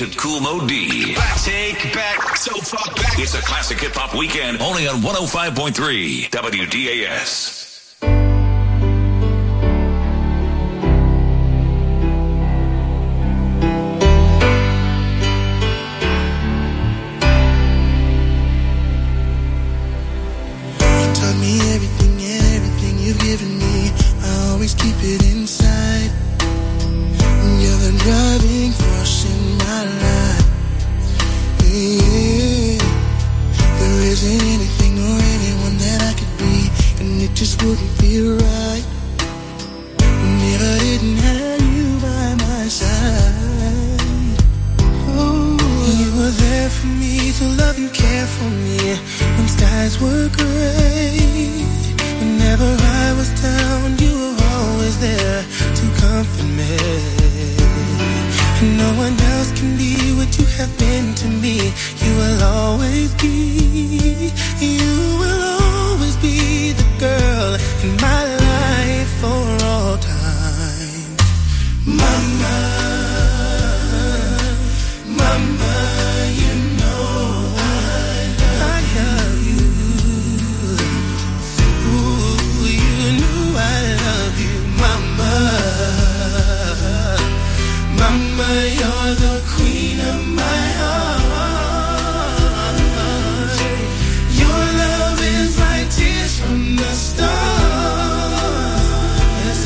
To Kool Moe Dee. Take back so far back. It's a classic hip hop weekend only on 105.3 WDAS. For me to love and care for me when skies were gray. Whenever I was down, you were always there to comfort me. No one else can be what you have been to me. You will always be, you will always be the girl in my life for all time. Mama,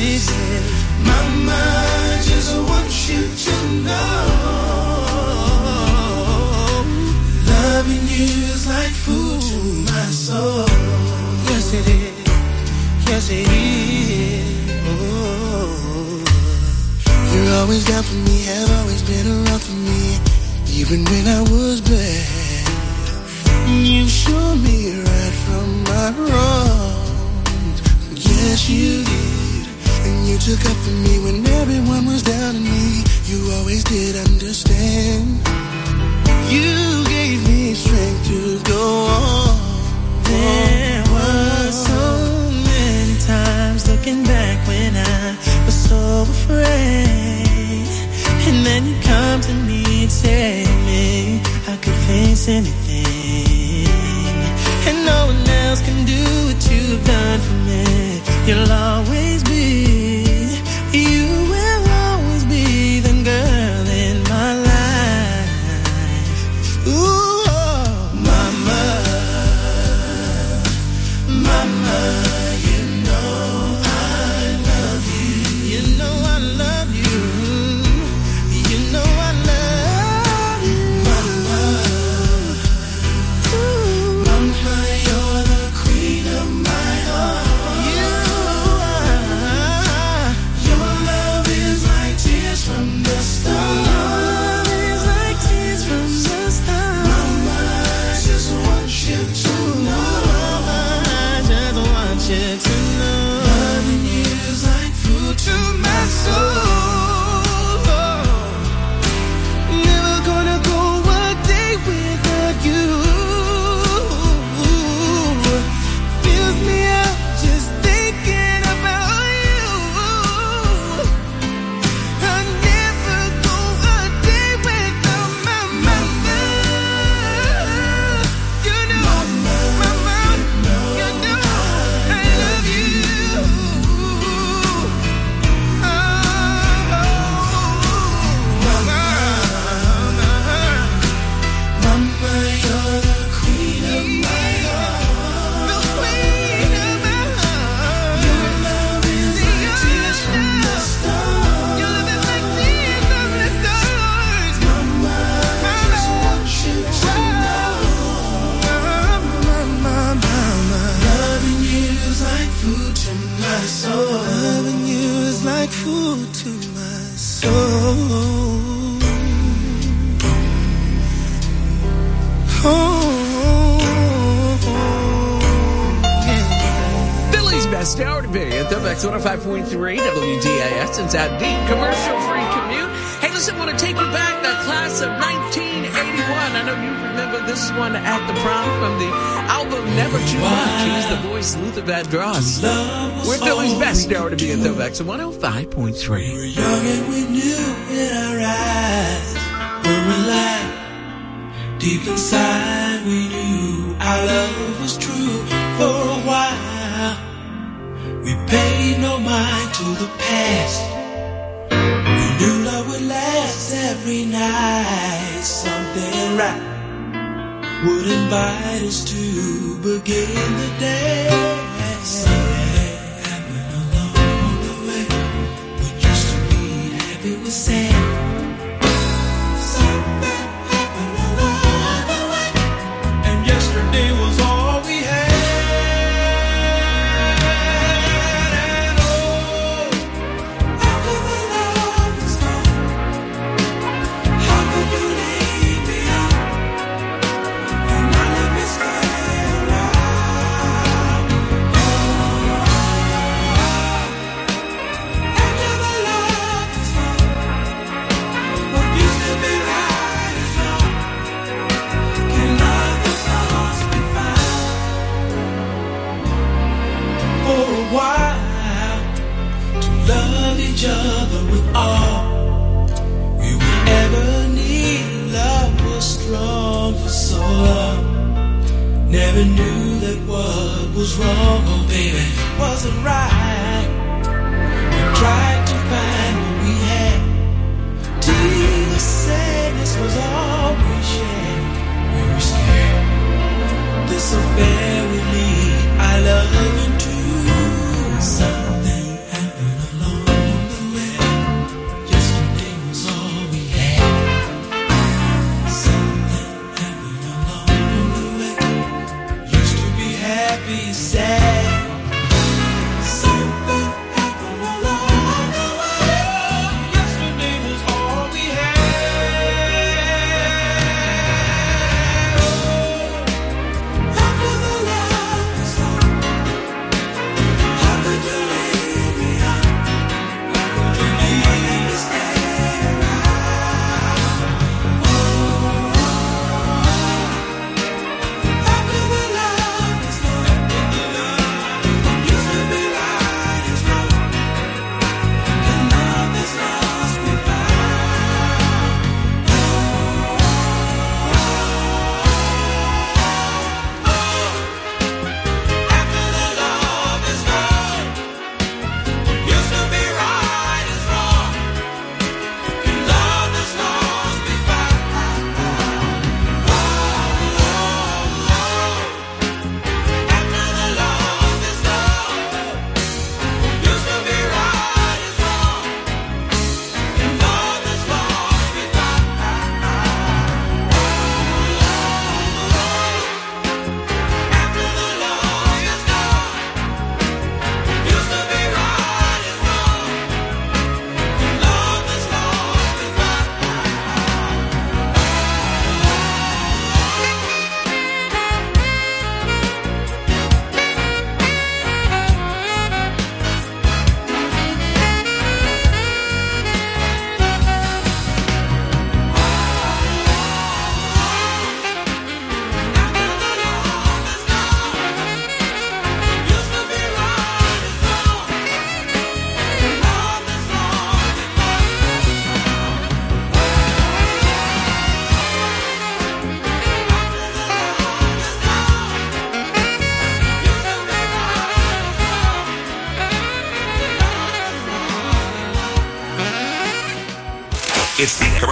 Mama, just want you to know. Loving you is like food to my soul. Yes, it is. Yes, it is. You're always down for me, have always been around for me, even when I was bad. You showed me right from my wrongs. Yes, you did. And you took up for me when everyone was down on me. You always did understand. You gave me strength to go on. There were so many times looking back when I was so afraid. And then you come to me and say me, I could face anything. It's 105.3 WDAS. It's at the commercial free commute. Hey, listen, I want to take you back that class of 1981. I know you remember this one at the prom from the album Never Too Much. He's the voice Luther Vandross. We're Philly's best now to be in throwback. So 105.3. We're young and we knew in our eyes were alive. Deep inside, we knew our love mind to the past. We knew love would last every night. Something right would invite us to begin the day. Someday happened along the way. We used to be happy with sand. wrong, baby, wasn't right. We tried to find what we had. Deep sadness was all we shared. We were scared. This affair will lead. I love you. be sad.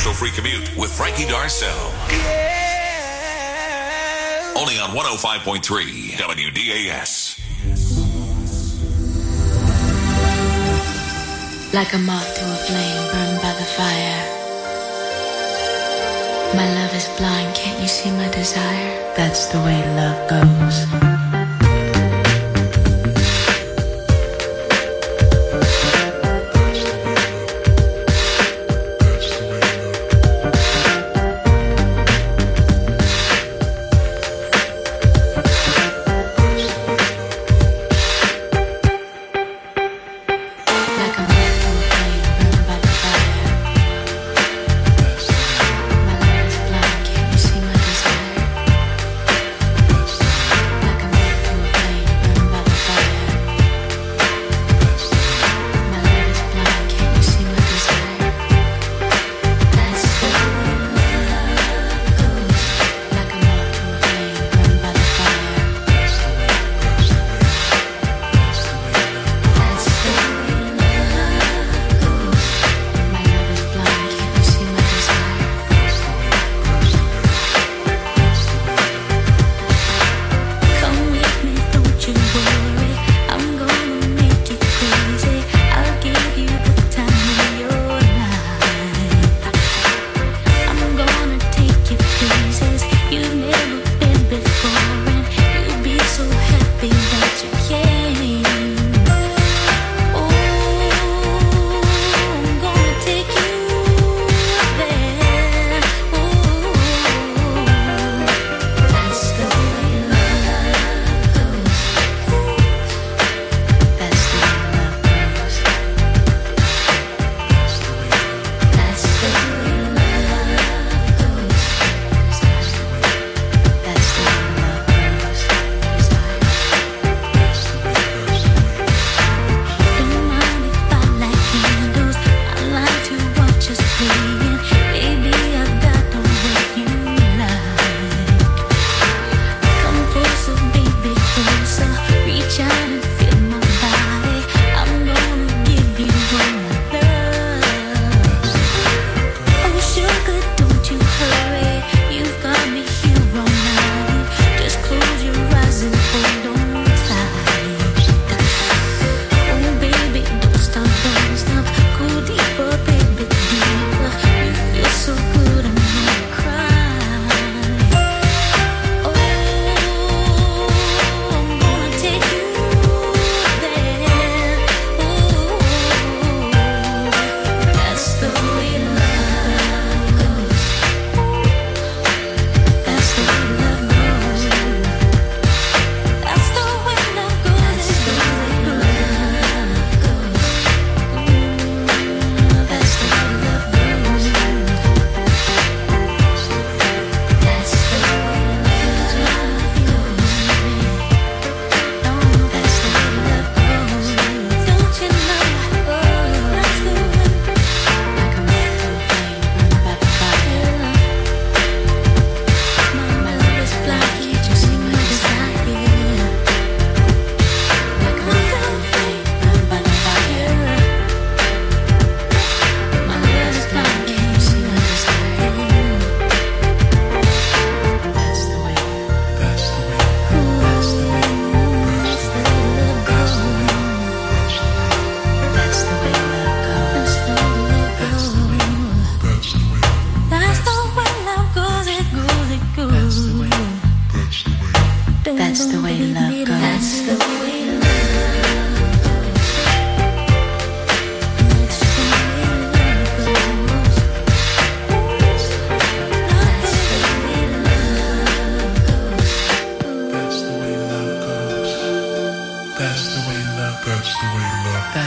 commercial free commute with Frankie Darcell. Yeah. Only on 105.3 WDAS. Like a moth to a flame burned by the fire. My love is blind, can't you see my desire? That's the way love goes.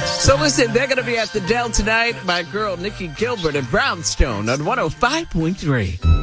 So listen, they're going to be at the Dell tonight. My girl Nicci Gilbert and Brownstone on 105.3.